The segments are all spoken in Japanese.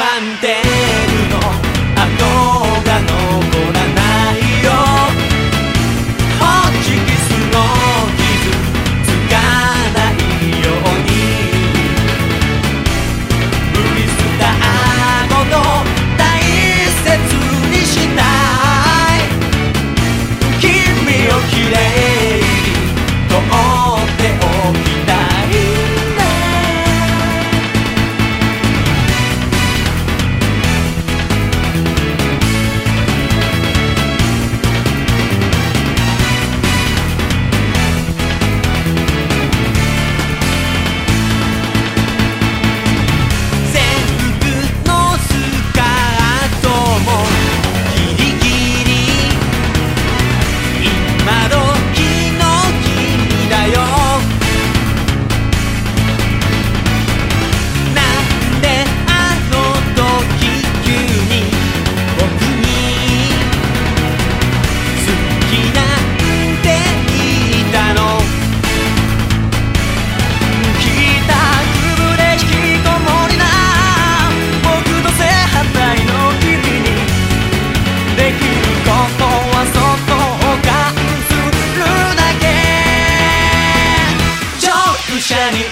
arrogante. に行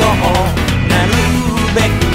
こうなるべく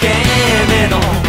け目の